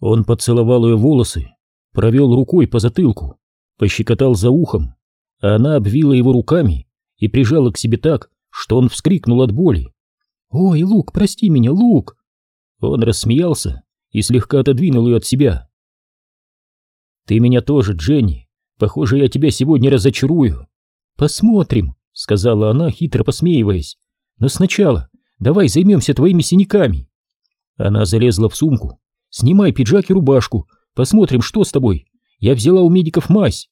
Он поцеловал ее волосы, провел рукой по затылку, пощекотал за ухом, а она обвила его руками и прижала к себе так, что он вскрикнул от боли. «Ой, Лук, прости меня, Лук!» Он рассмеялся и слегка отодвинул ее от себя. «Ты меня тоже, Дженни. Похоже, я тебя сегодня разочарую». «Посмотрим», — сказала она, хитро посмеиваясь. «Но сначала давай займемся твоими синяками». Она залезла в сумку. «Снимай пиджак и рубашку. Посмотрим, что с тобой. Я взяла у медиков мазь».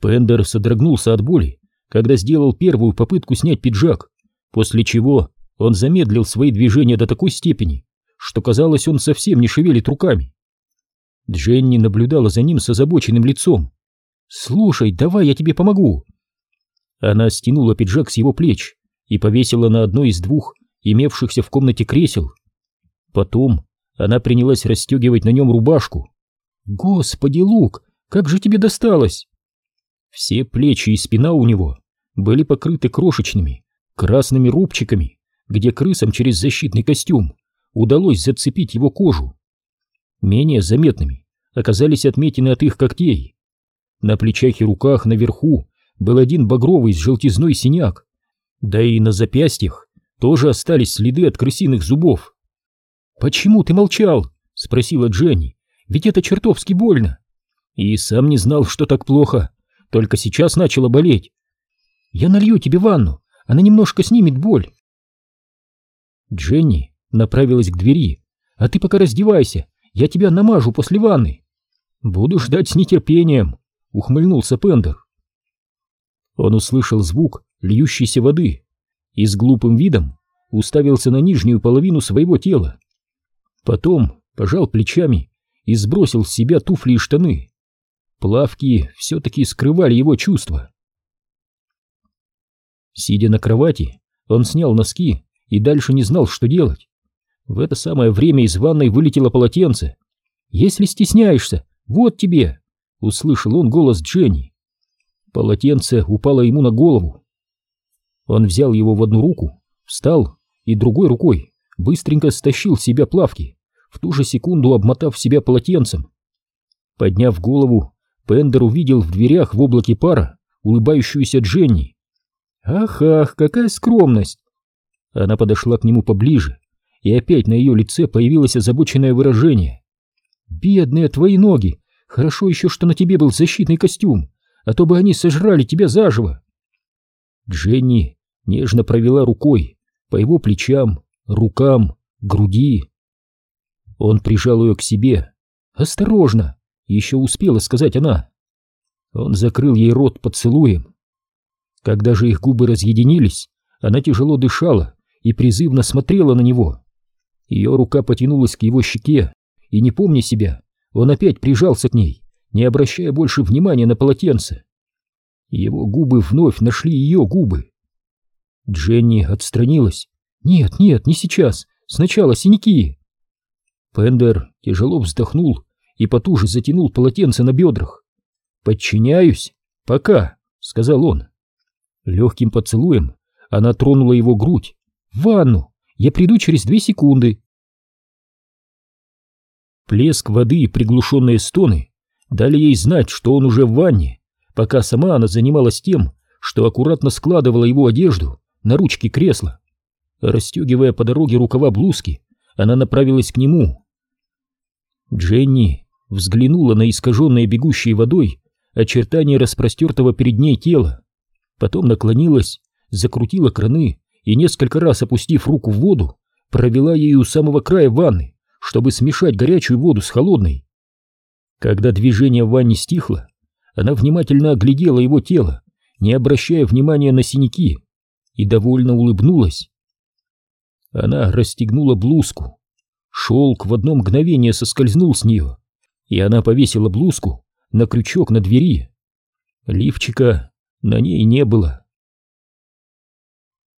Пендер содрогнулся от боли, когда сделал первую попытку снять пиджак, после чего он замедлил свои движения до такой степени, что казалось, он совсем не шевелит руками. Дженни наблюдала за ним с озабоченным лицом. «Слушай, давай я тебе помогу!» Она стянула пиджак с его плеч и повесила на одно из двух имевшихся в комнате кресел. Потом она принялась расстегивать на нем рубашку. «Господи, Лук, как же тебе досталось!» Все плечи и спина у него были покрыты крошечными красными рубчиками, где крысам через защитный костюм удалось зацепить его кожу. Менее заметными оказались отметины от их когтей. На плечах и руках наверху был один багровый с желтизной синяк, да и на запястьях тоже остались следы от крысиных зубов. «Почему ты молчал?» — спросила Дженни. «Ведь это чертовски больно». И сам не знал, что так плохо, только сейчас начала болеть. «Я налью тебе ванну, она немножко снимет боль». Дженни направилась к двери. «А ты пока раздевайся, я тебя намажу после ванны». «Буду ждать с нетерпением», — ухмыльнулся Пендер. Он услышал звук льющейся воды и с глупым видом уставился на нижнюю половину своего тела. Потом пожал плечами и сбросил с себя туфли и штаны. Плавки все-таки скрывали его чувства. Сидя на кровати, он снял носки и дальше не знал, что делать. В это самое время из ванной вылетело полотенце. «Если стесняешься, вот тебе!» — услышал он голос Дженни. Полотенце упало ему на голову. Он взял его в одну руку, встал и другой рукой быстренько стащил с себя плавки, в ту же секунду обмотав себя полотенцем. Подняв голову, Пендер увидел в дверях в облаке пара улыбающуюся Дженни. «Ах, ах, какая скромность!» Она подошла к нему поближе, и опять на ее лице появилось озабоченное выражение. «Бедные твои ноги! Хорошо еще, что на тебе был защитный костюм, а то бы они сожрали тебя заживо!» Дженни нежно провела рукой по его плечам, рукам, груди. Он прижал ее к себе. «Осторожно!» — еще успела сказать она. Он закрыл ей рот поцелуем. Когда же их губы разъединились, она тяжело дышала и призывно смотрела на него. Ее рука потянулась к его щеке, и, не помня себя, он опять прижался к ней, не обращая больше внимания на полотенце. Его губы вновь нашли ее губы. Дженни отстранилась. «Нет, нет, не сейчас. Сначала синяки». Пендер тяжело вздохнул и потуже затянул полотенце на бедрах. «Подчиняюсь. Пока», — сказал он. Легким поцелуем она тронула его грудь. «В ванну! Я приду через две секунды. Плеск воды и приглушенные стоны дали ей знать, что он уже в ванне, пока сама она занималась тем, что аккуратно складывала его одежду на ручки кресла. Расстегивая по дороге рукава блузки, она направилась к нему. Дженни взглянула на искаженное бегущей водой очертания распростертого перед ней тела, потом наклонилась, закрутила краны и несколько раз опустив руку в воду, провела ею у самого края ванны, чтобы смешать горячую воду с холодной. Когда движение в ванне стихло, она внимательно оглядела его тело, не обращая внимания на синяки, и довольно улыбнулась. Она расстегнула блузку. Шелк в одно мгновение соскользнул с нее, и она повесила блузку на крючок на двери. Лифчика на ней не было.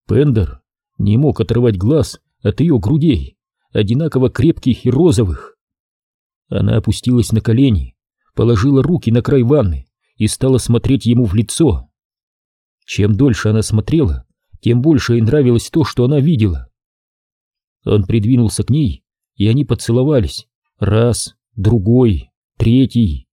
Пендер не мог отрывать глаз от ее грудей, одинаково крепких и розовых. Она опустилась на колени, положила руки на край ванны и стала смотреть ему в лицо. Чем дольше она смотрела, тем больше ей нравилось то, что она видела. Он придвинулся к ней, и они поцеловались, Раз, другой, третий.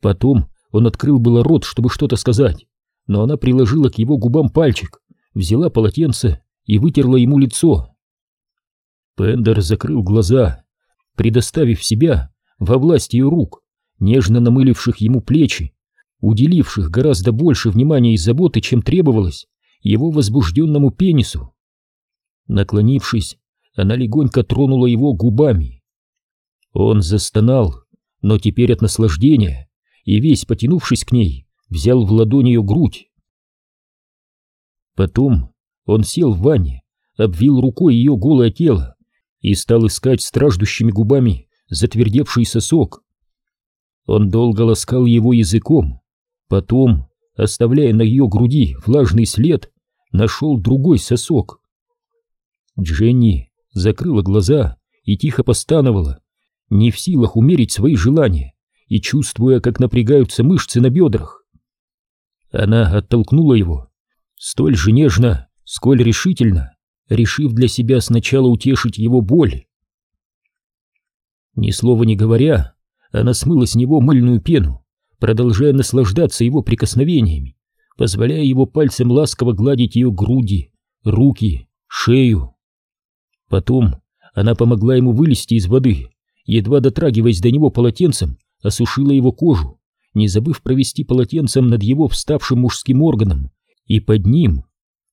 Потом он открыл было рот, чтобы что-то сказать, но она приложила к его губам пальчик, взяла полотенце и вытерла ему лицо. Пендер закрыл глаза, предоставив себя во власть ее рук, нежно намыливших ему плечи, уделивших гораздо больше внимания и заботы, чем требовалось его возбужденному пенису. Наклонившись, она легонько тронула его губами. Он застонал, но теперь от наслаждения, и весь потянувшись к ней, взял в ладонь ее грудь. Потом он сел в ванне, обвил рукой ее голое тело и стал искать страждущими губами затвердевший сосок. Он долго ласкал его языком, потом, оставляя на ее груди влажный след, нашел другой сосок. Дженни закрыла глаза и тихо постановала, не в силах умерить свои желания и чувствуя, как напрягаются мышцы на бедрах. Она оттолкнула его, столь же нежно, сколь решительно, решив для себя сначала утешить его боль. Ни слова не говоря, она смыла с него мыльную пену, продолжая наслаждаться его прикосновениями, позволяя его пальцем ласково гладить ее груди, руки, шею. Потом она помогла ему вылезти из воды, едва дотрагиваясь до него полотенцем, осушила его кожу, не забыв провести полотенцем над его вставшим мужским органом, и под ним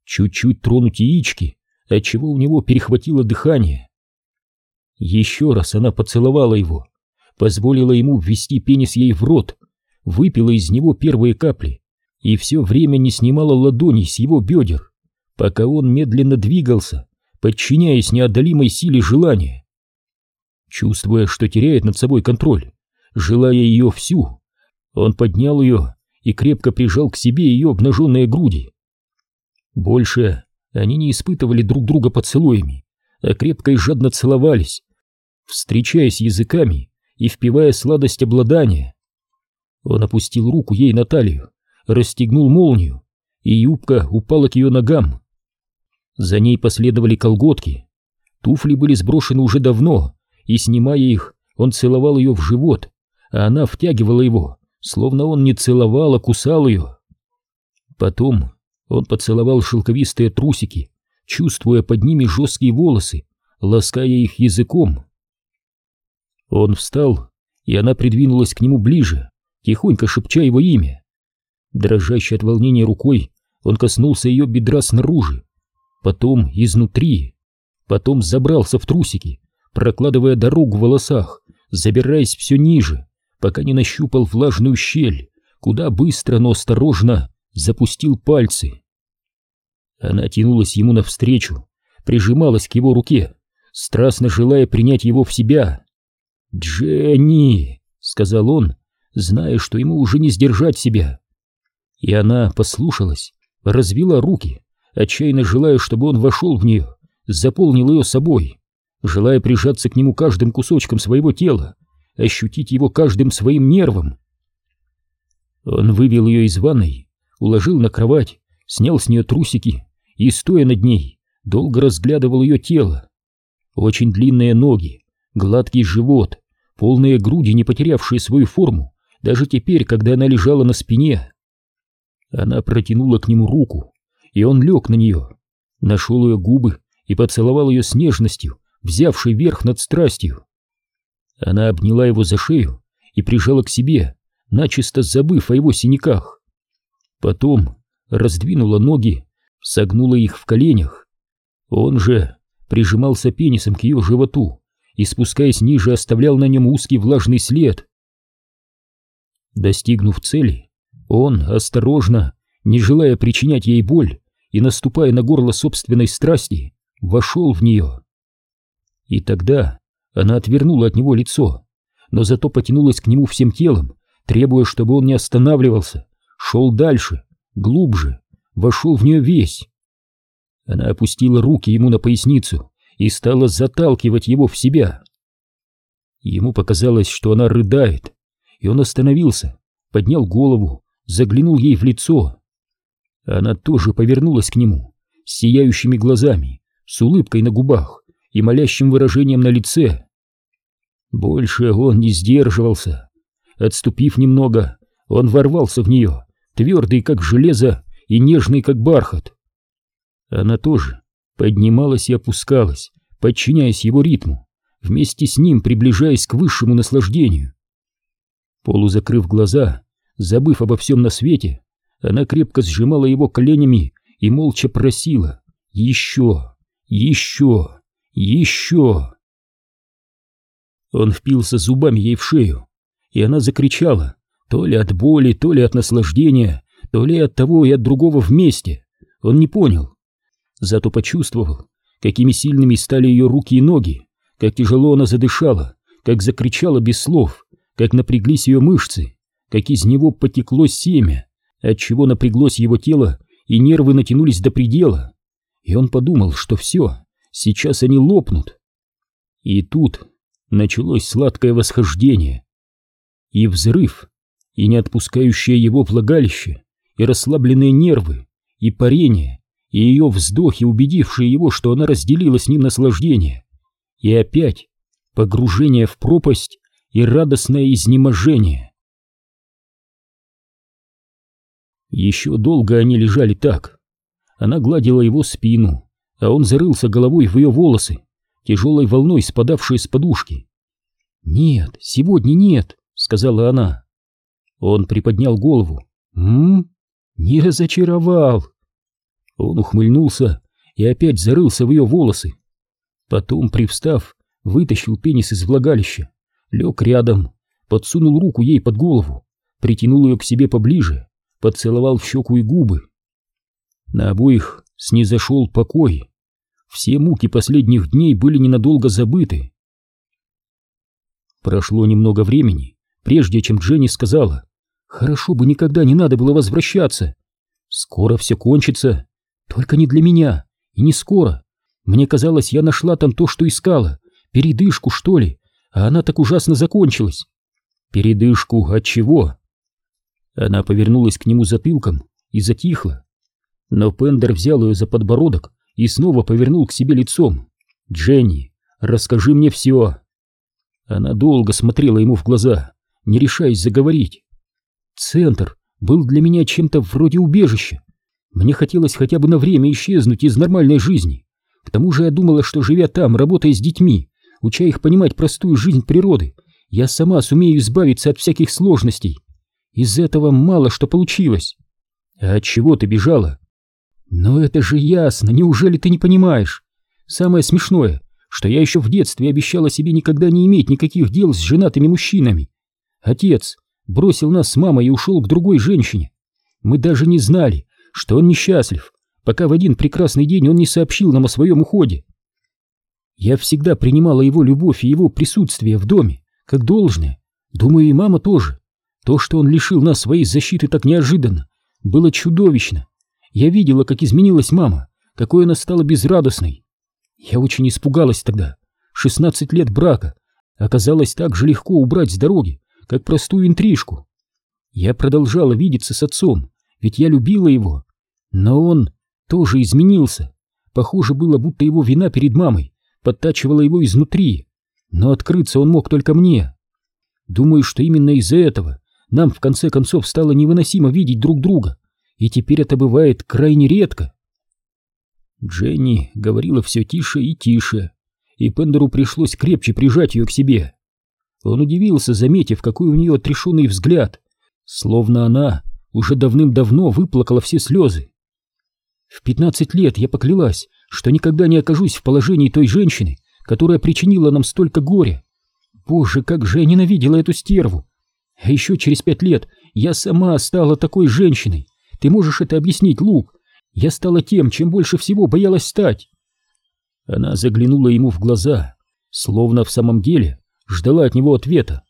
чуть-чуть тронуть яички, отчего у него перехватило дыхание. Еще раз она поцеловала его, позволила ему ввести пенис ей в рот, выпила из него первые капли и все время не снимала ладоней с его бедер, пока он медленно двигался, подчиняясь неодолимой силе желания. Чувствуя, что теряет над собой контроль, желая ее всю, он поднял ее и крепко прижал к себе ее обнаженные груди. Больше они не испытывали друг друга поцелуями, а крепко и жадно целовались, встречаясь языками и впивая сладость обладания. Он опустил руку ей на талию, расстегнул молнию, и юбка упала к ее ногам. За ней последовали колготки. Туфли были сброшены уже давно, и, снимая их, он целовал ее в живот, а она втягивала его, словно он не целовал, а кусал ее. Потом он поцеловал шелковистые трусики, чувствуя под ними жесткие волосы, лаская их языком. Он встал, и она придвинулась к нему ближе, тихонько шепча его имя. Дрожащей от волнения рукой он коснулся ее бедра снаружи, потом изнутри, потом забрался в трусики, прокладывая дорогу в волосах, забираясь все ниже, пока не нащупал влажную щель, куда быстро, но осторожно запустил пальцы. Она тянулась ему навстречу, прижималась к его руке, страстно желая принять его в себя. «Дженни!» — сказал он, зная, что ему уже не сдержать себя. И она послушалась, развела руки, отчаянно желая, чтобы он вошел в нее, заполнил ее собой, желая прижаться к нему каждым кусочком своего тела, ощутить его каждым своим нервом. Он вывел ее из ванной, уложил на кровать, снял с нее трусики и, стоя над ней, долго разглядывал ее тело. Очень длинные ноги, гладкий живот, полные груди, не потерявшие свою форму, даже теперь, когда она лежала на спине. Она протянула к нему руку, и он лег на нее, нашел ее губы и поцеловал ее с нежностью, взявшей верх над страстью. Она обняла его за шею и прижала к себе, начисто забыв о его синяках. Потом раздвинула ноги, согнула их в коленях. Он же прижимался пенисом к ее животу и, спускаясь ниже, оставлял на нем узкий влажный след. Достигнув цели, он осторожно, не желая причинять ей боль и наступая на горло собственной страсти, вошел в нее. И тогда она отвернула от него лицо, но зато потянулась к нему всем телом, требуя, чтобы он не останавливался, шел дальше, глубже, вошел в нее весь. Она опустила руки ему на поясницу и стала заталкивать его в себя. Ему показалось, что она рыдает, и он остановился, поднял голову, заглянул ей в лицо. Она тоже повернулась к нему, с сияющими глазами, с улыбкой на губах и молящим выражением на лице. Больше он не сдерживался. Отступив немного, он ворвался в нее, твердый как железо и нежный как бархат. Она тоже поднималась и опускалась, подчиняясь его ритму, вместе с ним приближаясь к высшему наслаждению. Полузакрыв глаза, забыв обо всем на свете, она крепко сжимала его коленями и молча просила «Еще! Еще! Еще!» Он впился зубами ей в шею, и она закричала, то ли от боли, то ли от наслаждения, то ли от того и от другого вместе. Он не понял. Зато почувствовал, какими сильными стали ее руки и ноги, как тяжело она задышала, как закричала без слов, как напряглись ее мышцы, как из него потекло семя, отчего напряглось его тело и нервы натянулись до предела. И он подумал, что все, сейчас они лопнут. И тут началось сладкое восхождение. И взрыв, и не отпускающее его влагалище, и расслабленные нервы, и парение, и ее вздохи, убедившие его, что она разделила с ним наслаждение. И опять погружение в пропасть и радостное изнеможение. Еще долго они лежали так. Она гладила его спину, а он зарылся головой в ее волосы, тяжелой волной спадавшие с подушки. «Нет, сегодня нет», — сказала она. Он приподнял голову. «М? Не разочаровал!» Он ухмыльнулся и опять зарылся в ее волосы. Потом, привстав, вытащил пенис из влагалища, лег рядом, подсунул руку ей под голову, притянул ее к себе поближе, поцеловал в щеку и губы. На обоих снизошел покой. Все муки последних дней были ненадолго забыты. Прошло немного времени, прежде чем Дженни сказала, «Хорошо бы никогда не надо было возвращаться. Скоро все кончится, только не для меня, и не скоро. Мне казалось, я нашла там то, что искала, передышку, что ли, а она так ужасно закончилась. Передышку от чего? Она повернулась к нему затылком и затихла. Но Пендер взял ее за подбородок и снова повернул к себе лицом. «Дженни, расскажи мне все!» Она долго смотрела ему в глаза, не решаясь заговорить. «Центр был для меня чем-то вроде убежища. Мне хотелось хотя бы на время исчезнуть из нормальной жизни. К тому же я думала, что, живя там, работая с детьми, уча их понимать простую жизнь природы, я сама сумею избавиться от всяких сложностей. Из этого мало что получилось. А от чего ты бежала? Но это же ясно, неужели ты не понимаешь? Самое смешное, что я еще в детстве обещала себе никогда не иметь никаких дел с женатыми мужчинами. Отец бросил нас с мамой и ушел к другой женщине. Мы даже не знали, что он несчастлив, пока в один прекрасный день он не сообщил нам о своем уходе. Я всегда принимала его любовь и его присутствие в доме, как должное. Думаю, и мама тоже. То, что он лишил нас своей защиты так неожиданно, было чудовищно. Я видела, как изменилась мама, какой она стала безрадостной. Я очень испугалась тогда. 16 лет брака оказалось так же легко убрать с дороги, как простую интрижку. Я продолжала видеться с отцом, ведь я любила его. Но он тоже изменился. Похоже было, будто его вина перед мамой подтачивала его изнутри. Но открыться он мог только мне. Думаю, что именно из-за этого нам в конце концов стало невыносимо видеть друг друга, и теперь это бывает крайне редко. Дженни говорила все тише и тише, и Пендеру пришлось крепче прижать ее к себе. Он удивился, заметив, какой у нее отрешенный взгляд, словно она уже давным-давно выплакала все слезы. В пятнадцать лет я поклялась, что никогда не окажусь в положении той женщины, которая причинила нам столько горя. Боже, как же я ненавидела эту стерву! А еще через пять лет я сама стала такой женщиной. Ты можешь это объяснить, Лук? Я стала тем, чем больше всего боялась стать. Она заглянула ему в глаза, словно в самом деле ждала от него ответа.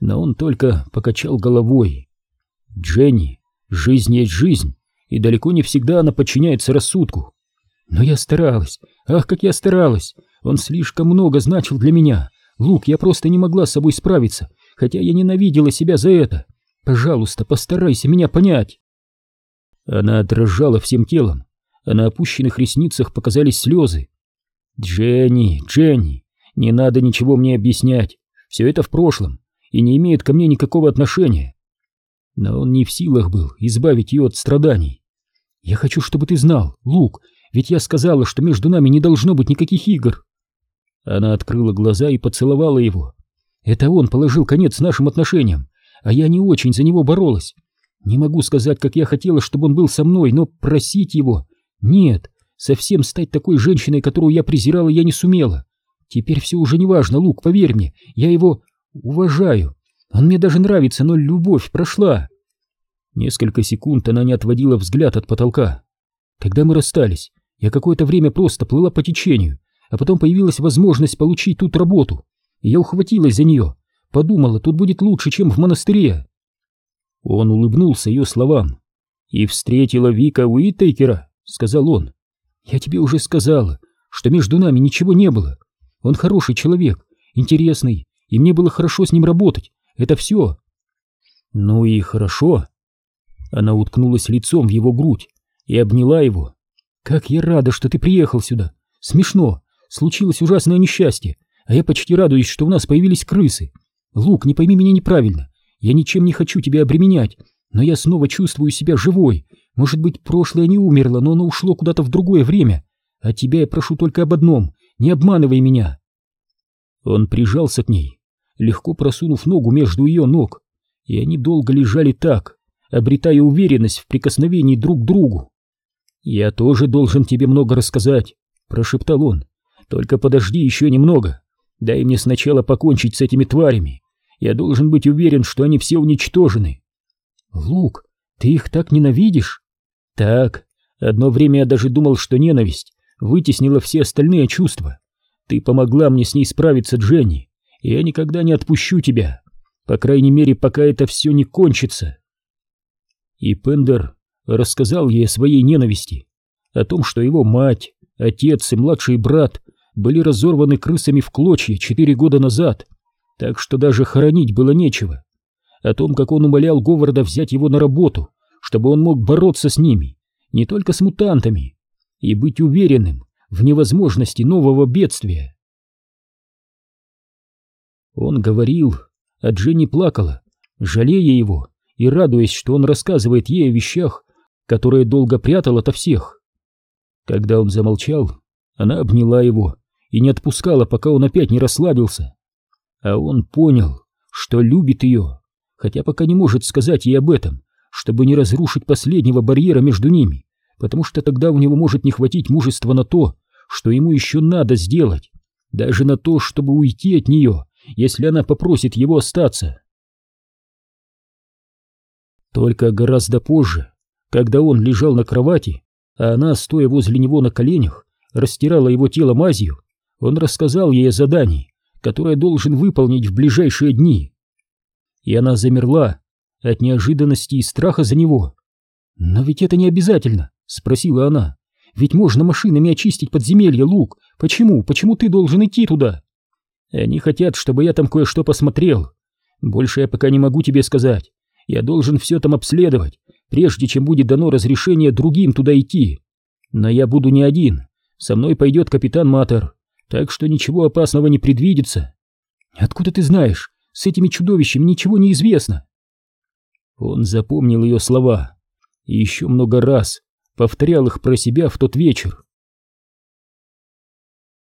Но он только покачал головой. Дженни, жизнь есть жизнь, и далеко не всегда она подчиняется рассудку. Но я старалась, ах, как я старалась. Он слишком много значил для меня. Лук, я просто не могла с собой справиться хотя я ненавидела себя за это. Пожалуйста, постарайся меня понять. Она дрожала всем телом, а на опущенных ресницах показались слезы. «Дженни, Дженни, не надо ничего мне объяснять. все это в прошлом и не имеет ко мне никакого отношения. Но он не в силах был избавить ее от страданий. Я хочу, чтобы ты знал, Лук, ведь я сказала, что между нами не должно быть никаких игр. Она открыла глаза и поцеловала его. Это он положил конец нашим отношениям, а я не очень за него боролась. Не могу сказать, как я хотела, чтобы он был со мной, но просить его... Нет, совсем стать такой женщиной, которую я презирала, я не сумела. Теперь все уже не важно, Лук, поверь мне, я его уважаю. Он мне даже нравится, но любовь прошла. Несколько секунд она не отводила взгляд от потолка. Когда мы расстались, я какое-то время просто плыла по течению, а потом появилась возможность получить тут работу. Я ухватилась за нее, подумала, тут будет лучше, чем в монастыре. Он улыбнулся ее словам. «И встретила Вика Уиттейкера», — сказал он. «Я тебе уже сказала, что между нами ничего не было. Он хороший человек, интересный, и мне было хорошо с ним работать. Это все». «Ну и хорошо». Она уткнулась лицом в его грудь и обняла его. «Как я рада, что ты приехал сюда. Смешно. Случилось ужасное несчастье, а я почти радуюсь, что у нас появились крысы. Лук, не пойми меня неправильно. Я ничем не хочу тебя обременять, но я снова чувствую себя живой. Может быть, прошлое не умерло, но оно ушло куда-то в другое время. А тебя я прошу только об одном — не обманывай меня. Он прижался к ней, легко просунув ногу между ее ног, и они долго лежали так, обретая уверенность в прикосновении друг к другу. «Я тоже должен тебе много рассказать», — прошептал он. «Только подожди еще немного. Дай мне сначала покончить с этими тварями. Я должен быть уверен, что они все уничтожены. Лук, ты их так ненавидишь? Так, одно время я даже думал, что ненависть вытеснила все остальные чувства. Ты помогла мне с ней справиться, Дженни, и я никогда не отпущу тебя. По крайней мере, пока это все не кончится. И Пендер рассказал ей о своей ненависти, о том, что его мать, отец и младший брат были разорваны крысами в клочья четыре года назад — так что даже хоронить было нечего. О том, как он умолял Говарда взять его на работу, чтобы он мог бороться с ними, не только с мутантами, и быть уверенным в невозможности нового бедствия. Он говорил, а Дженни плакала, жалея его и радуясь, что он рассказывает ей о вещах, которые долго прятал ото всех. Когда он замолчал, она обняла его и не отпускала, пока он опять не расслабился. А он понял, что любит ее, хотя пока не может сказать ей об этом, чтобы не разрушить последнего барьера между ними, потому что тогда у него может не хватить мужества на то, что ему еще надо сделать, даже на то, чтобы уйти от нее, если она попросит его остаться. Только гораздо позже, когда он лежал на кровати, а она, стоя возле него на коленях, растирала его тело мазью, он рассказал ей о задании, которое должен выполнить в ближайшие дни. И она замерла от неожиданности и страха за него. «Но ведь это не обязательно», — спросила она. «Ведь можно машинами очистить подземелье, Лук. Почему? Почему ты должен идти туда?» «Они хотят, чтобы я там кое-что посмотрел. Больше я пока не могу тебе сказать. Я должен все там обследовать, прежде чем будет дано разрешение другим туда идти. Но я буду не один. Со мной пойдет капитан Матер так что ничего опасного не предвидится. Откуда ты знаешь? С этими чудовищами ничего не известно. Он запомнил ее слова и еще много раз повторял их про себя в тот вечер.